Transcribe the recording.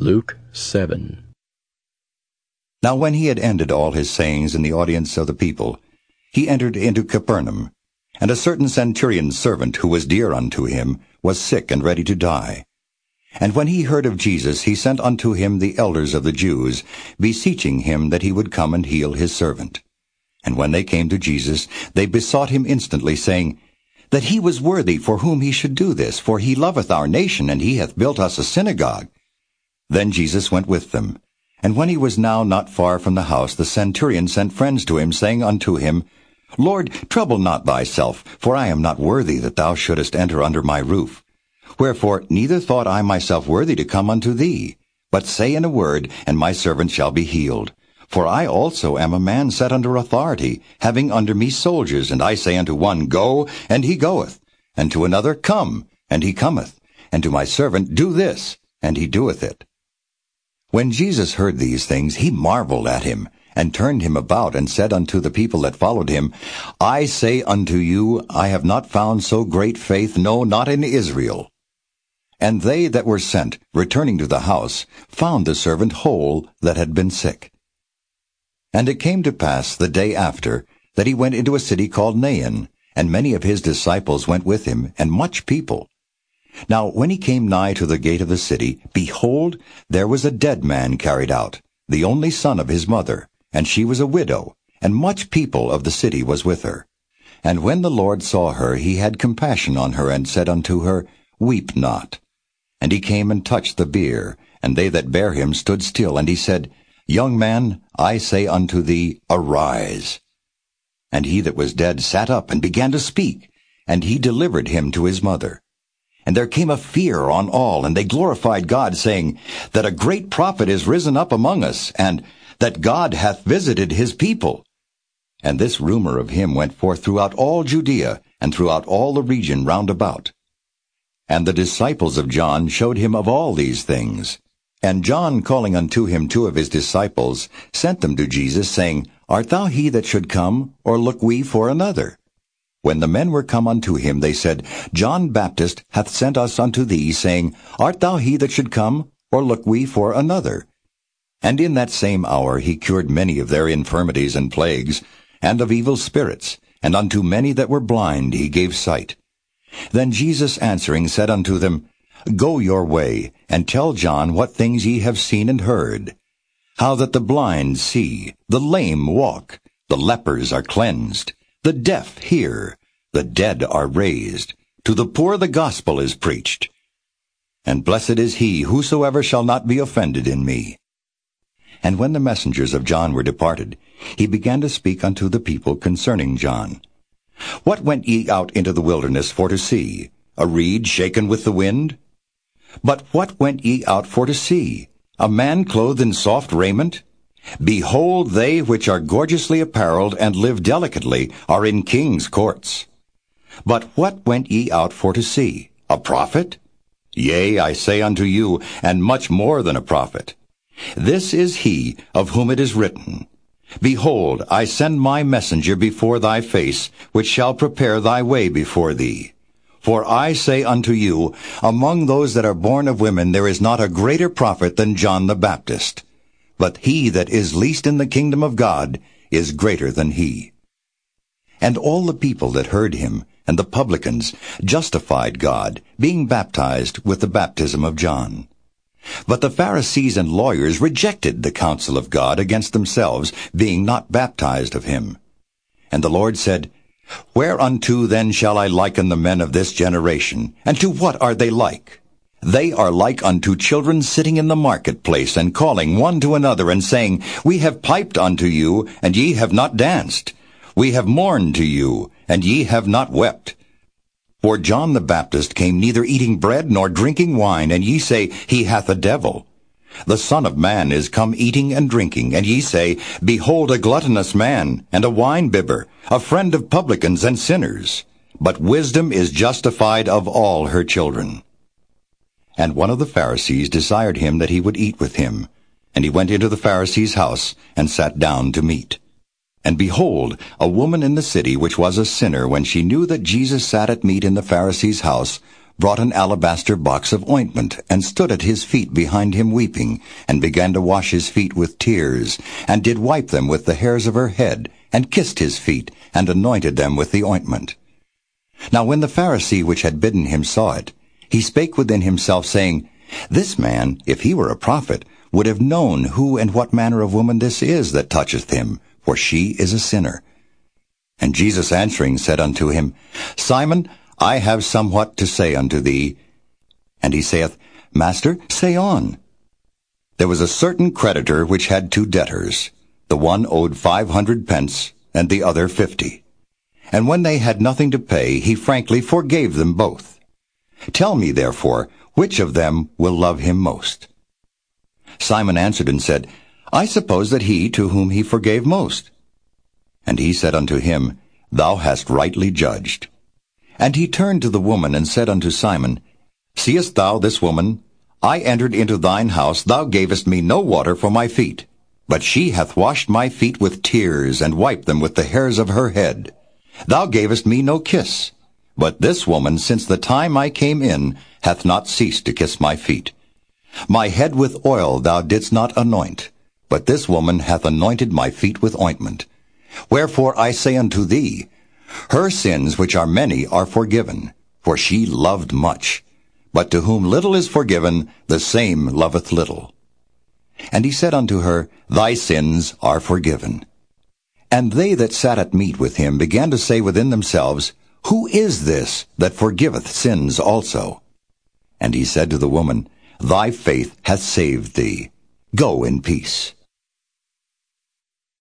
Luke 7 Now when he had ended all his sayings in the audience of the people, he entered into Capernaum. And a certain centurion's servant, who was dear unto him, was sick and ready to die. And when he heard of Jesus, he sent unto him the elders of the Jews, beseeching him that he would come and heal his servant. And when they came to Jesus, they besought him instantly, saying, That he was worthy for whom he should do this, for he loveth our nation, and he hath built us a synagogue. Then Jesus went with them. And when he was now not far from the house, the centurion sent friends to him, saying unto him, Lord, trouble not thyself, for I am not worthy that thou shouldest enter under my roof. Wherefore neither thought I myself worthy to come unto thee, but say in a word, and my servant shall be healed. For I also am a man set under authority, having under me soldiers, and I say unto one, Go, and he goeth, and to another, Come, and he cometh, and to my servant, Do this, and he doeth it. When Jesus heard these things, he marveled at him, and turned him about, and said unto the people that followed him, I say unto you, I have not found so great faith, no, not in Israel. And they that were sent, returning to the house, found the servant whole that had been sick. And it came to pass the day after, that he went into a city called Nain, and many of his disciples went with him, and much people. Now when he came nigh to the gate of the city, behold, there was a dead man carried out, the only son of his mother, and she was a widow, and much people of the city was with her. And when the Lord saw her, he had compassion on her, and said unto her, Weep not. And he came and touched the bier, and they that bare him stood still, and he said, Young man, I say unto thee, Arise. And he that was dead sat up, and began to speak, and he delivered him to his mother. And there came a fear on all, and they glorified God, saying, That a great prophet is risen up among us, and that God hath visited his people. And this rumor of him went forth throughout all Judea, and throughout all the region round about. And the disciples of John showed him of all these things. And John, calling unto him two of his disciples, sent them to Jesus, saying, Art thou he that should come, or look we for another? When the men were come unto him, they said, John Baptist hath sent us unto thee, saying, Art thou he that should come, or look we for another? And in that same hour he cured many of their infirmities and plagues, and of evil spirits, and unto many that were blind he gave sight. Then Jesus answering said unto them, Go your way, and tell John what things ye have seen and heard. How that the blind see, the lame walk, the lepers are cleansed, the deaf hear, the dead are raised, to the poor the gospel is preached. And blessed is he whosoever shall not be offended in me. And when the messengers of John were departed, he began to speak unto the people concerning John. What went ye out into the wilderness for to see? A reed shaken with the wind? But what went ye out for to see? A man clothed in soft raiment? Behold, they which are gorgeously apparelled and live delicately are in king's courts. But what went ye out for to see? A prophet? Yea, I say unto you, and much more than a prophet. This is he of whom it is written, Behold, I send my messenger before thy face, which shall prepare thy way before thee. For I say unto you, among those that are born of women there is not a greater prophet than John the Baptist. But he that is least in the kingdom of God is greater than he. And all the people that heard him, and the publicans, justified God, being baptized with the baptism of John. But the Pharisees and lawyers rejected the counsel of God against themselves, being not baptized of him. And the Lord said, Whereunto then shall I liken the men of this generation? And to what are they like? They are like unto children sitting in the marketplace, and calling one to another, and saying, We have piped unto you, and ye have not danced. We have mourned to you, and ye have not wept. For John the Baptist came neither eating bread nor drinking wine, and ye say, He hath a devil. The Son of Man is come eating and drinking, and ye say, Behold a gluttonous man, and a winebibber, a friend of publicans and sinners. But wisdom is justified of all her children. And one of the Pharisees desired him that he would eat with him. And he went into the Pharisee's house, and sat down to meat. And behold, a woman in the city which was a sinner, when she knew that Jesus sat at meat in the Pharisee's house, brought an alabaster box of ointment, and stood at his feet behind him weeping, and began to wash his feet with tears, and did wipe them with the hairs of her head, and kissed his feet, and anointed them with the ointment. Now when the Pharisee which had bidden him saw it, he spake within himself, saying, This man, if he were a prophet, would have known who and what manner of woman this is that toucheth him, for she is a sinner. And Jesus answering said unto him, Simon, I have somewhat to say unto thee. And he saith, Master, say on. There was a certain creditor which had two debtors. The one owed five hundred pence, and the other fifty. And when they had nothing to pay, he frankly forgave them both. Tell me, therefore, which of them will love him most? Simon answered and said, I suppose that he to whom he forgave most. And he said unto him, Thou hast rightly judged. And he turned to the woman and said unto Simon, Seest thou this woman? I entered into thine house, thou gavest me no water for my feet. But she hath washed my feet with tears, and wiped them with the hairs of her head. Thou gavest me no kiss. But this woman, since the time I came in, hath not ceased to kiss my feet. My head with oil thou didst not anoint, but this woman hath anointed my feet with ointment. Wherefore I say unto thee, her sins, which are many, are forgiven, for she loved much. But to whom little is forgiven, the same loveth little. And he said unto her, Thy sins are forgiven. And they that sat at meat with him began to say within themselves, Who is this that forgiveth sins also? And he said to the woman, Thy faith hath saved thee. Go in peace.